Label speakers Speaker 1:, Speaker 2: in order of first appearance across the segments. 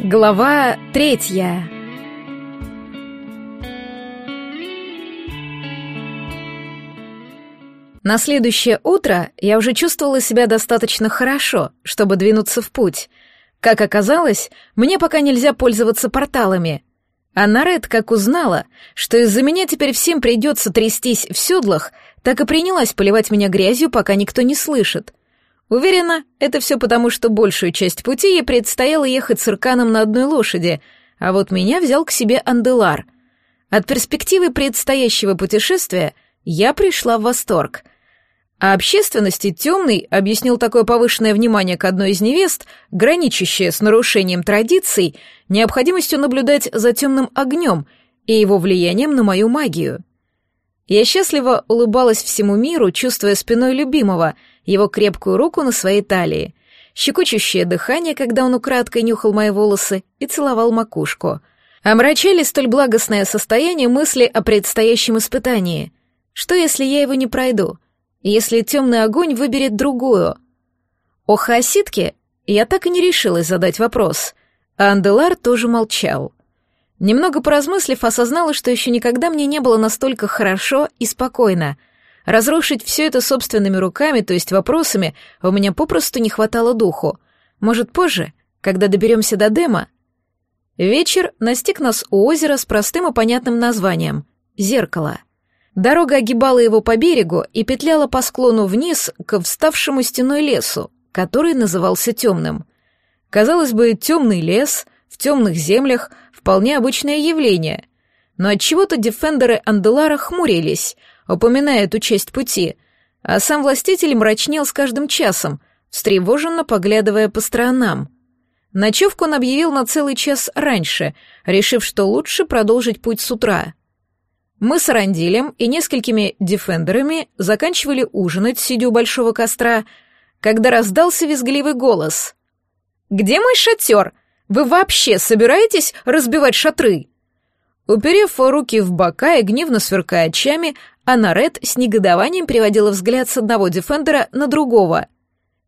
Speaker 1: Глава третья. На следующее утро я уже чувствовала себя достаточно хорошо, чтобы двинуться в путь. Как оказалось, мне пока нельзя пользоваться порталами. А Наред, как узнала, что из-за меня теперь всем придется трястись в седлах, так и принялась поливать меня грязью, пока никто не слышит. Уверена, это все потому, что большую часть пути ей предстояло ехать с Ирканом на одной лошади, а вот меня взял к себе Анделар. От перспективы предстоящего путешествия я пришла в восторг. А общественности темный объяснил такое повышенное внимание к одной из невест, граничащее с нарушением традиций, необходимостью наблюдать за темным огнем и его влиянием на мою магию. Я счастливо улыбалась всему миру, чувствуя спиной любимого — его крепкую руку на своей талии, щекочущее дыхание, когда он украдкой нюхал мои волосы и целовал макушку. Омрачали столь благостное состояние мысли о предстоящем испытании. Что, если я его не пройду? Если темный огонь выберет другую? О хаоситке я так и не решилась задать вопрос, а Анделар тоже молчал. Немного поразмыслив, осознала, что еще никогда мне не было настолько хорошо и спокойно — Разрушить все это собственными руками, то есть вопросами, у меня попросту не хватало духу. Может, позже, когда доберемся до Дема? Вечер настиг нас у озера с простым и понятным названием — «Зеркало». Дорога огибала его по берегу и петляла по склону вниз к вставшему стеной лесу, который назывался темным. Казалось бы, темный лес в темных землях — вполне обычное явление. Но отчего-то дефендеры Анделара хмурились — упоминая эту часть пути, а сам властитель мрачнел с каждым часом, встревоженно поглядывая по сторонам. Ночевку он объявил на целый час раньше, решив, что лучше продолжить путь с утра. Мы с Рандилем и несколькими дефендерами заканчивали ужинать, сидя у большого костра, когда раздался визгливый голос. «Где мой шатер? Вы вообще собираетесь разбивать шатры?» Уперев руки в бока и гневно сверкая очами, а Наред с негодованием переводила взгляд с одного дефендера на другого.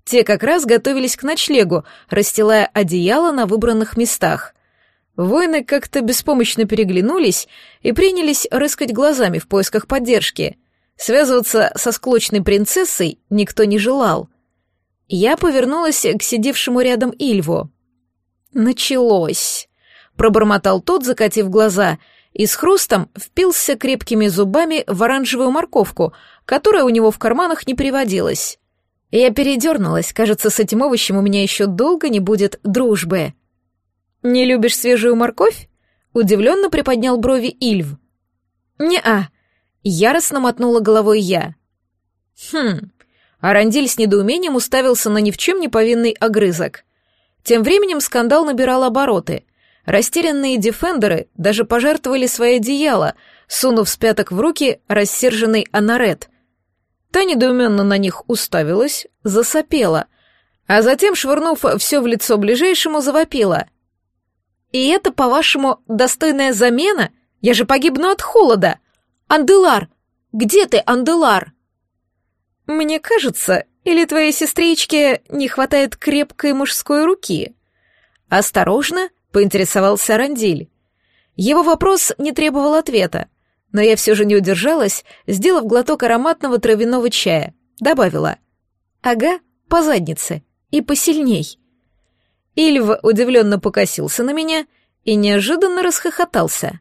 Speaker 1: Те как раз готовились к ночлегу, расстилая одеяло на выбранных местах. Воины как-то беспомощно переглянулись и принялись рыскать глазами в поисках поддержки. Связываться со склочной принцессой никто не желал. Я повернулась к сидевшему рядом Ильву. «Началось», — пробормотал тот, закатив глаза — и с хрустом впился крепкими зубами в оранжевую морковку, которая у него в карманах не приводилась. Я передернулась, кажется, с этим овощем у меня еще долго не будет дружбы. «Не любишь свежую морковь?» — удивленно приподнял брови Ильв. «Не-а», — яростно мотнула головой я. «Хм». Арандиль с недоумением уставился на ни в чем не повинный огрызок. Тем временем скандал набирал обороты. Растерянные дефендеры даже пожертвовали свои одеяло, сунув с пяток в руки рассерженный Анарет. Та недоуменно на них уставилась, засопела, а затем, швырнув все в лицо ближайшему, завопила. «И это, по-вашему, достойная замена? Я же погибну от холода! Анделар! Где ты, Анделар?» «Мне кажется, или твоей сестричке не хватает крепкой мужской руки?» Осторожно, поинтересовался Рандиль. Его вопрос не требовал ответа, но я все же не удержалась, сделав глоток ароматного травяного чая. Добавила. «Ага, по заднице. И посильней». Ильв удивленно покосился на меня и неожиданно расхохотался.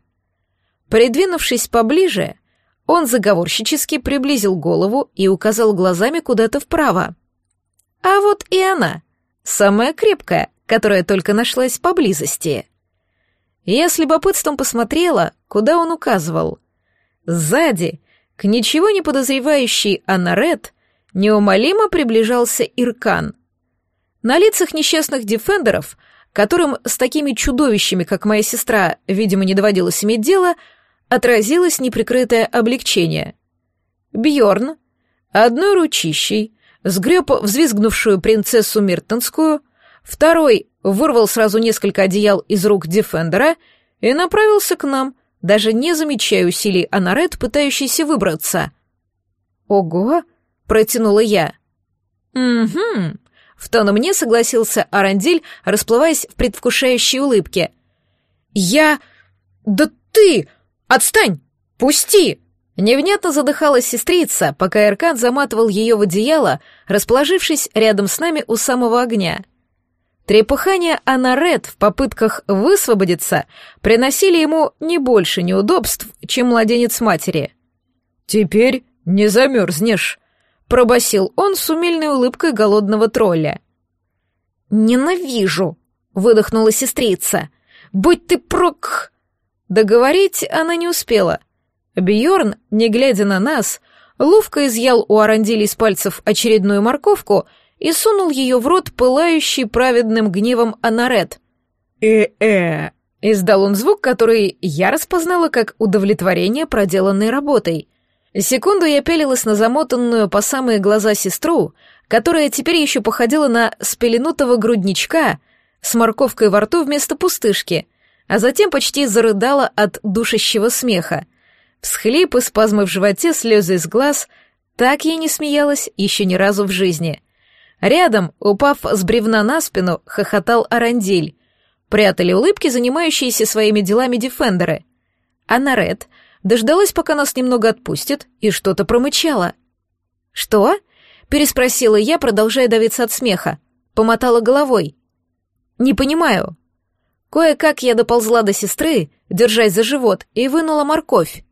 Speaker 1: Придвинувшись поближе, он заговорщически приблизил голову и указал глазами куда-то вправо. А вот и она, самая крепкая, которая только нашлась поблизости. Я с любопытством посмотрела, куда он указывал. Сзади, к ничего не подозревающей Анарет, неумолимо приближался Иркан. На лицах несчастных дефендеров, которым с такими чудовищами, как моя сестра, видимо, не доводилось иметь дело, отразилось неприкрытое облегчение. Бьорн, одной ручищей, сгреб взвизгнувшую принцессу Миртонскую, Второй вырвал сразу несколько одеял из рук Дефендера и направился к нам, даже не замечая усилий Анарет, пытающейся выбраться. «Ого!» — протянула я. «Угу», — в тон мне согласился Арандиль, расплываясь в предвкушающей улыбке. «Я... Да ты! Отстань! Пусти!» Невнятно задыхалась сестрица, пока Эркан заматывал ее в одеяло, расположившись рядом с нами у самого огня. Трепыхания Анарет в попытках высвободиться приносили ему не больше неудобств, чем младенец матери. «Теперь не замерзнешь», — пробасил он с умильной улыбкой голодного тролля. «Ненавижу», — выдохнула сестрица. «Будь ты прок...» Договорить она не успела — Бьорн, не глядя на нас, ловко изъял у Арандили из пальцев очередную морковку и сунул ее в рот, пылающий праведным гневом Анарет. «Э-э!» — издал он звук, который я распознала как удовлетворение проделанной работой. Секунду я пелилась на замотанную по самые глаза сестру, которая теперь еще походила на спеленутого грудничка с морковкой во рту вместо пустышки, а затем почти зарыдала от душащего смеха — Всхлипы, спазмы в животе, слезы из глаз. Так я не смеялась еще ни разу в жизни. Рядом, упав с бревна на спину, хохотал Арандиль. Прятали улыбки, занимающиеся своими делами дефендеры. А Наред дождалась, пока нас немного отпустит, и что-то промычала. «Что?» — переспросила я, продолжая давиться от смеха. Помотала головой. «Не понимаю». Кое-как я доползла до сестры, держась за живот, и вынула морковь.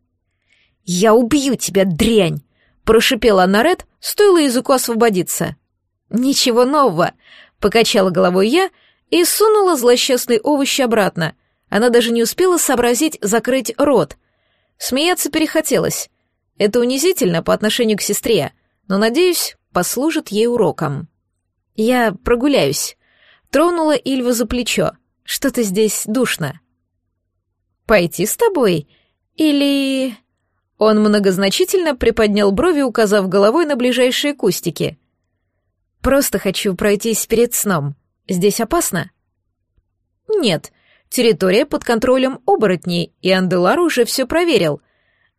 Speaker 1: «Я убью тебя, дрянь!» — прошипела Нарет, стоило языку освободиться. «Ничего нового!» — покачала головой я и сунула злосчастный овощ обратно. Она даже не успела сообразить закрыть рот. Смеяться перехотелось. Это унизительно по отношению к сестре, но, надеюсь, послужит ей уроком. Я прогуляюсь. Тронула Ильву за плечо. Что-то здесь душно. «Пойти с тобой? Или...» Он многозначительно приподнял брови, указав головой на ближайшие кустики. «Просто хочу пройтись перед сном. Здесь опасно?» «Нет, территория под контролем оборотней, и Анделар уже все проверил.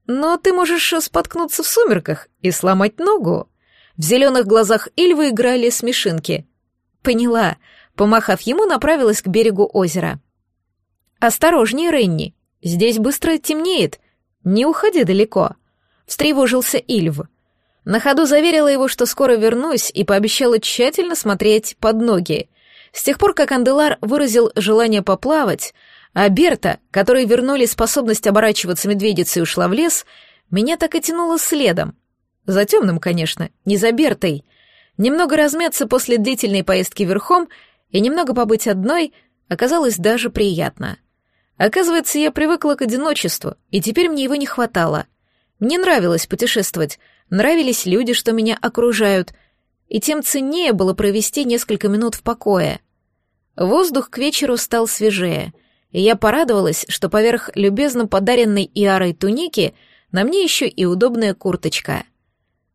Speaker 1: Но ты можешь споткнуться в сумерках и сломать ногу». В зеленых глазах Ильвы играли смешинки. «Поняла», помахав ему, направилась к берегу озера. «Осторожнее, Ренни, здесь быстро темнеет», «Не уходи далеко», — встревожился Ильв. На ходу заверила его, что скоро вернусь, и пообещала тщательно смотреть под ноги. С тех пор, как Анделар выразил желание поплавать, а Берта, которой вернули способность оборачиваться медведицей, ушла в лес, меня так и тянуло следом. За темным, конечно, не за Бертой. Немного размяться после длительной поездки верхом и немного побыть одной оказалось даже приятно. Оказывается, я привыкла к одиночеству, и теперь мне его не хватало. Мне нравилось путешествовать, нравились люди, что меня окружают, и тем ценнее было провести несколько минут в покое. Воздух к вечеру стал свежее, и я порадовалась, что поверх любезно подаренной Иарой туники на мне еще и удобная курточка.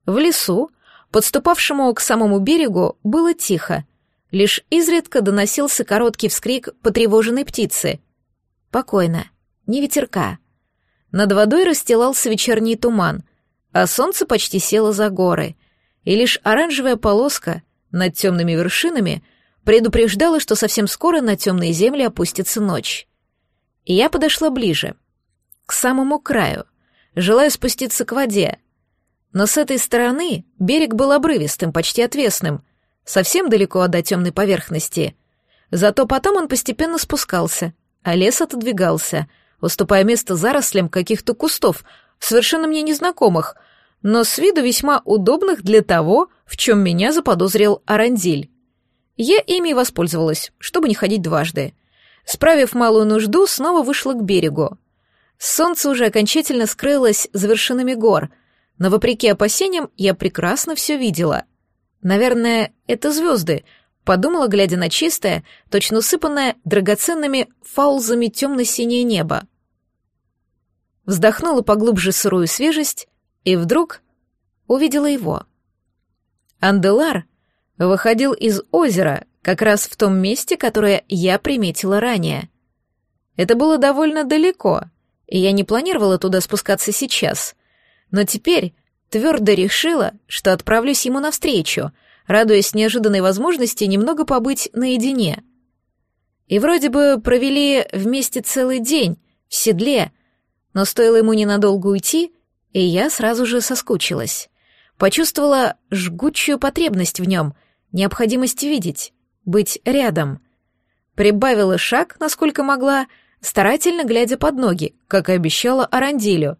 Speaker 1: В лесу, подступавшему к самому берегу, было тихо. Лишь изредка доносился короткий вскрик потревоженной птицы — Спокойно, не ветерка. Над водой расстилался вечерний туман, а солнце почти село за горы, и лишь оранжевая полоска над темными вершинами предупреждала, что совсем скоро на темные земли опустится ночь. И я подошла ближе, к самому краю, желая спуститься к воде. Но с этой стороны берег был обрывистым, почти отвесным, совсем далеко до темной поверхности. Зато потом он постепенно спускался, а лес отодвигался, уступая место зарослям каких-то кустов, совершенно мне незнакомых, но с виду весьма удобных для того, в чем меня заподозрил Арандиль. Я ими воспользовалась, чтобы не ходить дважды. Справив малую нужду, снова вышла к берегу. Солнце уже окончательно скрылось за вершинами гор, но, вопреки опасениям, я прекрасно все видела. Наверное, это звезды — Подумала, глядя на чистое, точно усыпанное драгоценными фаузами темно-синее небо. Вздохнула поглубже сырую свежесть и вдруг увидела его. Анделар выходил из озера как раз в том месте, которое я приметила ранее. Это было довольно далеко, и я не планировала туда спускаться сейчас, но теперь твердо решила, что отправлюсь ему навстречу — радуясь неожиданной возможности немного побыть наедине. И вроде бы провели вместе целый день, в седле, но стоило ему ненадолго уйти, и я сразу же соскучилась. Почувствовала жгучую потребность в нем, необходимость видеть, быть рядом. Прибавила шаг, насколько могла, старательно глядя под ноги, как и обещала Арандилю.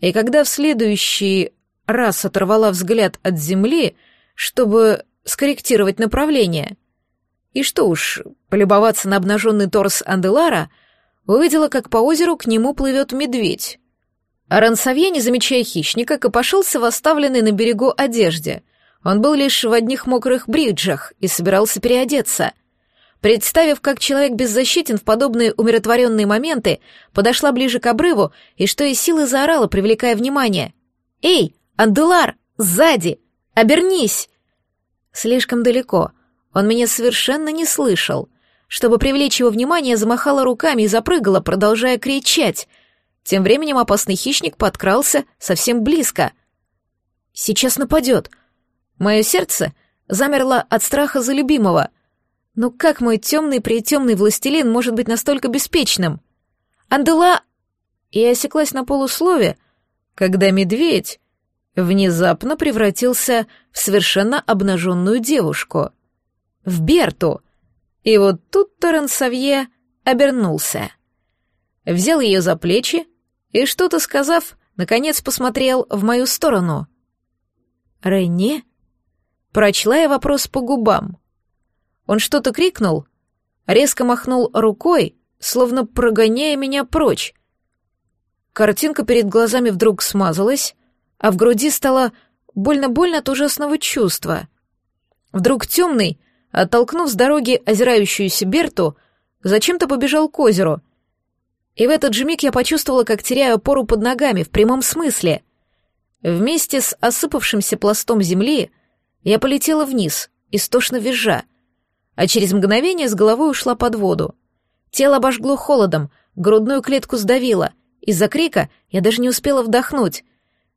Speaker 1: И когда в следующий раз оторвала взгляд от земли, чтобы скорректировать направление, и что уж, полюбоваться на обнаженный торс Анделара, увидела, как по озеру к нему плывет медведь. А Рансавье, не замечая хищника, копошился в оставленной на берегу одежде. Он был лишь в одних мокрых бриджах и собирался переодеться. Представив, как человек беззащитен в подобные умиротворенные моменты, подошла ближе к обрыву и что из силы заорала, привлекая внимание. «Эй, Анделар, сзади! Обернись!» Слишком далеко. Он меня совершенно не слышал. Чтобы привлечь его внимание, замахала руками и запрыгала, продолжая кричать. Тем временем опасный хищник подкрался совсем близко. «Сейчас нападет!» Мое сердце замерло от страха за любимого — ну как мой темный-притемный властелин может быть настолько беспечным? Андела... И осеклась на полуслове, когда медведь внезапно превратился в совершенно обнаженную девушку. В Берту. И вот тут Торренсавье обернулся. Взял ее за плечи и, что-то сказав, наконец посмотрел в мою сторону. «Рене?» Прочла я вопрос по губам. Он что-то крикнул, резко махнул рукой, словно прогоняя меня прочь. Картинка перед глазами вдруг смазалась, а в груди стало больно-больно от ужасного чувства. Вдруг темный, оттолкнув с дороги озирающуюся Берту, зачем-то побежал к озеру. И в этот же миг я почувствовала, как теряю опору под ногами, в прямом смысле. Вместе с осыпавшимся пластом земли я полетела вниз, истошно визжа — а через мгновение с головой ушла под воду. Тело обожгло холодом, грудную клетку сдавило. Из-за крика я даже не успела вдохнуть.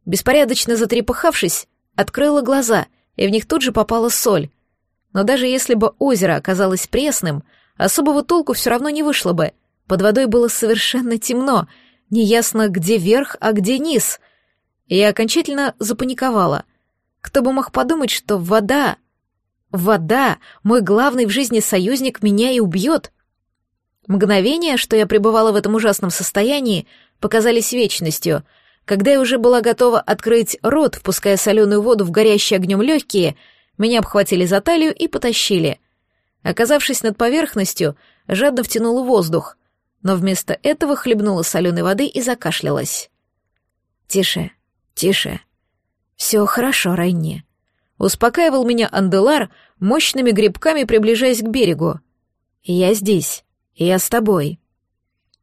Speaker 1: Беспорядочно затрепыхавшись, открыла глаза, и в них тут же попала соль. Но даже если бы озеро оказалось пресным, особого толку все равно не вышло бы. Под водой было совершенно темно, неясно, где верх, а где низ. Я окончательно запаниковала. Кто бы мог подумать, что вода Вода, мой главный в жизни союзник, меня и убьет. Мгновения, что я пребывала в этом ужасном состоянии, показались вечностью. Когда я уже была готова открыть рот, впуская соленую воду в горящие огнем легкие, меня обхватили за талию и потащили. Оказавшись над поверхностью, жадно втянула воздух, но вместо этого хлебнула соленой воды и закашлялась. «Тише, тише. Все хорошо, Райне. Успокаивал меня Анделар, мощными грибками приближаясь к берегу. «Я здесь. Я с тобой».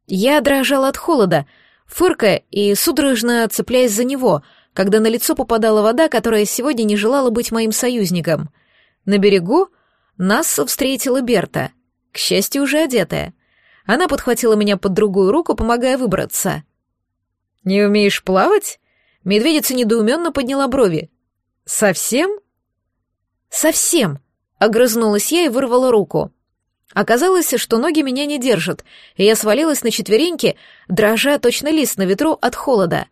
Speaker 1: Я дрожал от холода, фыркая и судорожно цепляясь за него, когда на лицо попадала вода, которая сегодня не желала быть моим союзником. На берегу нас встретила Берта, к счастью, уже одетая. Она подхватила меня под другую руку, помогая выбраться. «Не умеешь плавать?» Медведица недоуменно подняла брови. «Совсем?» «Совсем!» — огрызнулась я и вырвала руку. Оказалось, что ноги меня не держат, и я свалилась на четвереньки, дрожа точно лист на ветру от холода.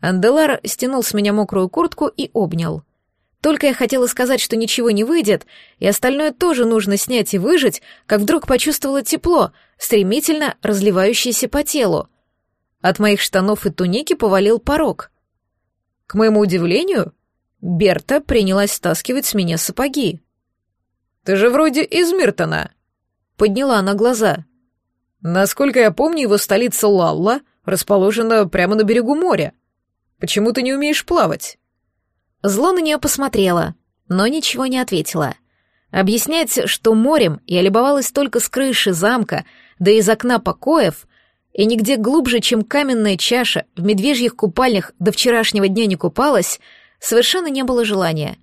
Speaker 1: Анделар стянул с меня мокрую куртку и обнял. Только я хотела сказать, что ничего не выйдет, и остальное тоже нужно снять и выжить, как вдруг почувствовала тепло, стремительно разливающееся по телу. От моих штанов и туники повалил порог. К моему удивлению, Берта принялась стаскивать с меня сапоги. «Ты же вроде из Миртона», — подняла она глаза. «Насколько я помню, его столица Лалла расположена прямо на берегу моря. Почему ты не умеешь плавать?» Зло на нее посмотрела, но ничего не ответила. Объяснять, что морем я любовалась только с крыши замка, да из окна покоев, и нигде глубже, чем каменная чаша, в медвежьих купальнях до вчерашнего дня не купалась — совершенно не было желания.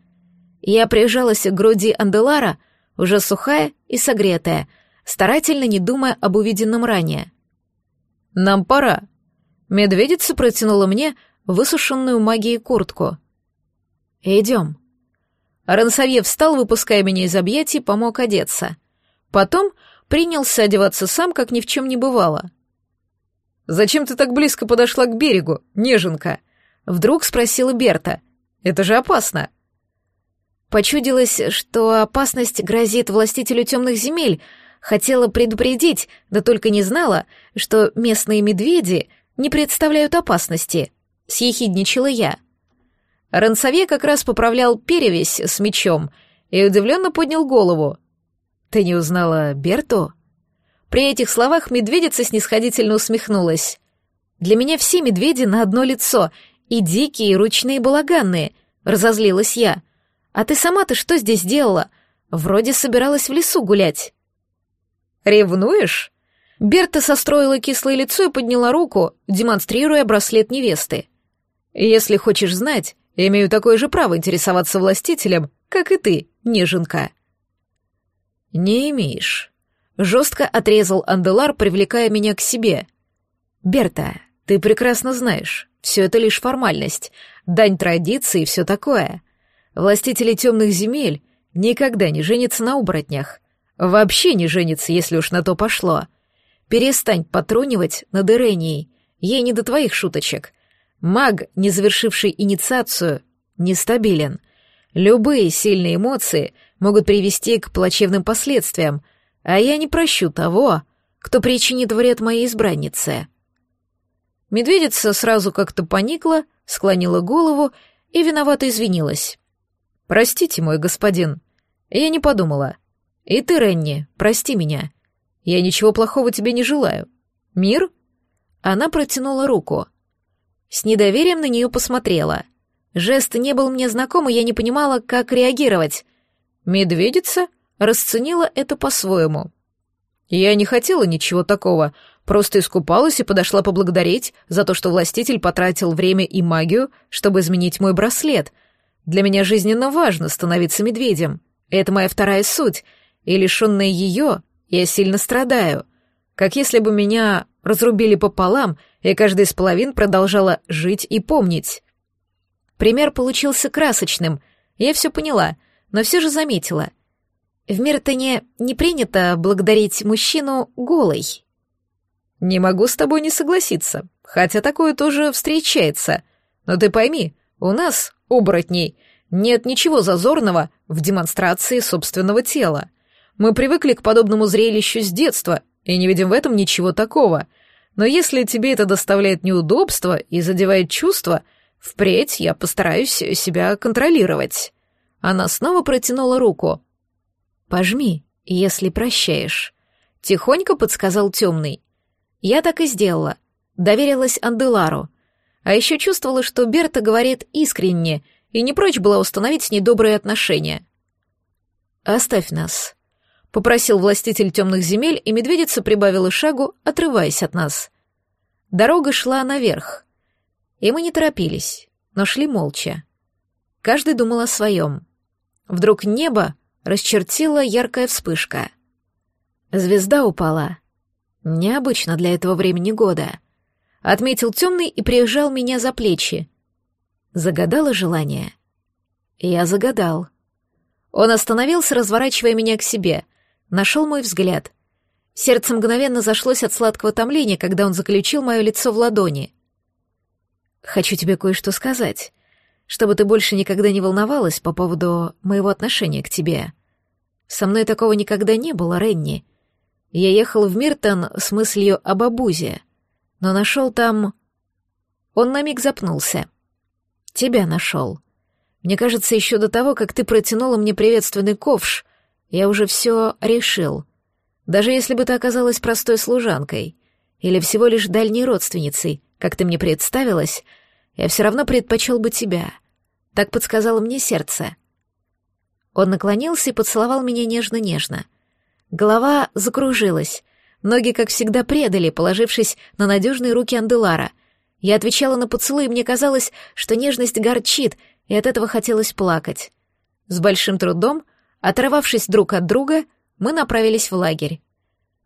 Speaker 1: Я прижалась к груди Анделара, уже сухая и согретая, старательно не думая об увиденном ранее. «Нам пора». Медведица протянула мне высушенную магией куртку. «Идем». Рансавье встал, выпуская меня из объятий, помог одеться. Потом принялся одеваться сам, как ни в чем не бывало. «Зачем ты так близко подошла к берегу, неженка?» Вдруг спросила Берта. «Это же опасно».
Speaker 2: Почудилось, что опасность грозит властителю темных земель. Хотела предупредить, да только не знала, что местные медведи не представляют опасности. Съехидничала я.
Speaker 1: Рансове как раз поправлял перевесь с мечом и удивленно поднял голову. «Ты не узнала Берту?» При этих словах медведица снисходительно усмехнулась. «Для меня все медведи на одно лицо, и дикие, и ручные балаганные», — разозлилась я. «А ты сама-то что здесь делала? Вроде собиралась в лесу гулять». «Ревнуешь?» Берта состроила кислое лицо и подняла руку, демонстрируя браслет невесты. «Если хочешь знать, имею такое же право интересоваться властителем, как и ты, неженка». «Не имеешь», — жестко отрезал Анделар, привлекая меня к себе. «Берта, ты прекрасно знаешь, все это лишь формальность, дань традиции и все такое. Властители темных земель никогда не женятся на оборотнях. Вообще не женятся, если уж на то пошло. Перестань потрунивать над Иренией, ей не до твоих шуточек. Маг, не завершивший инициацию, нестабилен. Любые сильные эмоции могут привести к плачевным последствиям, а я не прощу того, кто причинит вред моей избраннице. Медведица сразу как-то поникла, склонила голову и виновато извинилась. «Простите, мой господин, я не подумала. И ты, Ренни, прости меня. Я ничего плохого тебе не желаю. Мир?» Она протянула руку. С недоверием на нее посмотрела. Жест не был мне знаком, и я не понимала, как реагировать. Медведица расценила это по-своему. Я не хотела ничего такого, просто искупалась и подошла поблагодарить за то, что властитель потратил время и магию, чтобы изменить мой браслет. Для меня жизненно важно становиться медведем. Это моя вторая суть, и лишенная ее, я сильно страдаю. Как если бы меня разрубили пополам, и каждая из половин продолжала жить и помнить. Пример получился красочным. Я все поняла, но все же заметила. В Миртоне не принято благодарить мужчину голой. Не могу с тобой не согласиться, хотя такое тоже встречается. Но ты пойми, у нас, оборотней, нет ничего зазорного в демонстрации собственного тела. Мы привыкли к подобному зрелищу с детства и не видим в этом ничего такого. Но если тебе это доставляет неудобства и задевает чувства, впредь я постараюсь себя контролировать. Она снова протянула руку. «Пожми, если прощаешь», — тихонько подсказал темный. Я так и сделала. Доверилась Анделару. А еще чувствовала, что Берта говорит искренне и не прочь была установить с ней добрые отношения. «Оставь нас», — попросил властитель темных земель, и медведица прибавила шагу, отрываясь от нас. Дорога шла наверх. И мы не торопились, но шли молча. Каждый думал о своем. Вдруг небо расчертила яркая вспышка. Звезда упала — Необычно для этого времени года. Отметил темный и приезжал меня за плечи. Загадала желание? Я загадал. Он остановился, разворачивая меня к себе. Нашел мой взгляд. Сердце мгновенно зашлось от сладкого томления, когда он заключил мое лицо в ладони. «Хочу тебе кое-что сказать, чтобы ты больше никогда не волновалась по поводу моего отношения к тебе. Со мной такого никогда не было, Ренни. Я ехал в Миртон с мыслью об Абузе, но нашел там... Он на миг запнулся. Тебя нашел. Мне кажется, еще до того, как ты протянула мне приветственный ковш, я уже все решил. Даже если бы ты оказалась простой служанкой или всего лишь дальней родственницей, как ты мне представилась, я все равно предпочел бы тебя. Так подсказало мне сердце. Он наклонился и поцеловал меня нежно-нежно — Голова закружилась. Ноги, как всегда, предали, положившись на надежные руки Анделара. Я отвечала на поцелуй, и мне казалось, что нежность горчит, и от этого хотелось плакать. С большим трудом, оторвавшись друг от друга, мы направились в лагерь.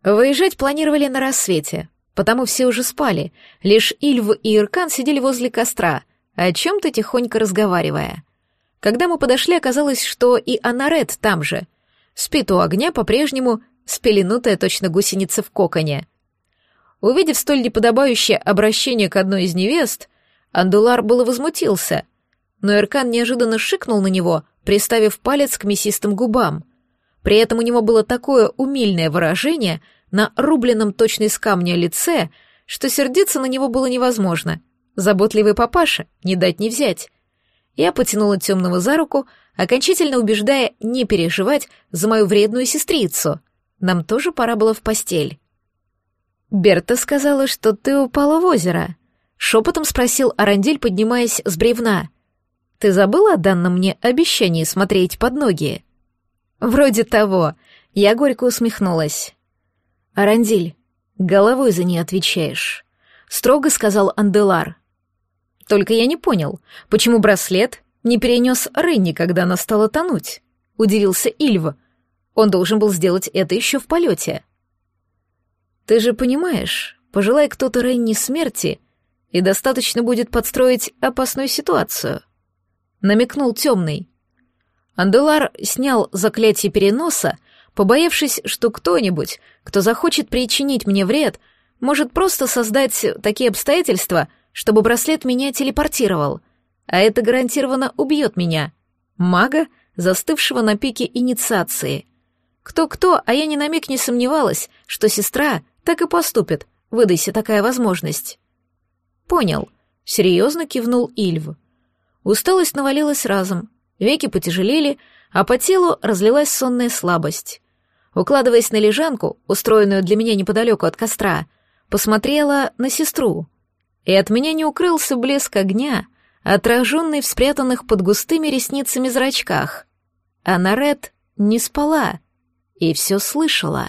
Speaker 1: Выезжать планировали на рассвете, потому все уже спали, лишь Ильв и Иркан сидели возле костра, о чем-то тихонько разговаривая. Когда мы подошли, оказалось, что и Анарет там же. Спит у огня по-прежнему, спеленутая точно гусеница в коконе. Увидев столь неподобающее обращение к одной из невест, Андулар было возмутился, но Эркан неожиданно шикнул на него, приставив палец к мясистым губам. При этом у него было такое умильное выражение на рубленном точно из камня лице, что сердиться на него было невозможно. Заботливый папаша, не дать не взять. Я потянула темного за руку, окончательно убеждая не переживать за мою вредную сестрицу. Нам тоже пора было в постель. «Берта сказала, что ты упала в озеро», — шепотом спросил Арандиль, поднимаясь с бревна. «Ты забыла о данном мне обещании смотреть под ноги?» «Вроде того», — я горько усмехнулась. «Арандиль, головой за ней отвечаешь», — строго сказал Анделар. Только я не понял, почему браслет не перенес Ренни, когда она стала тонуть? Удивился Ильва. Он должен был сделать это еще в полете. Ты же понимаешь, пожелай кто-то Ренни смерти, и достаточно будет подстроить опасную ситуацию. Намекнул темный. Анделар снял заклятие переноса, побоявшись, что кто-нибудь, кто захочет причинить мне вред, может просто создать такие обстоятельства — чтобы браслет меня телепортировал, а это гарантированно убьет меня. Мага, застывшего на пике инициации. Кто-кто, а я ни на миг не сомневалась, что сестра так и поступит, выдайся такая возможность. Понял, серьезно кивнул Ильв. Усталость навалилась разом, веки потяжелели, а по телу разлилась сонная слабость. Укладываясь на лежанку, устроенную для меня неподалеку от костра, посмотрела на сестру и от меня не укрылся блеск огня, отраженный в спрятанных под густыми ресницами зрачках. А Нарет не спала и все слышала.